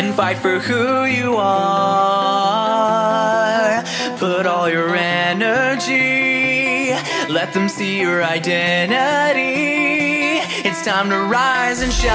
and fight for who you are. Put all your energy, let them see your identity. It's time to rise and shine.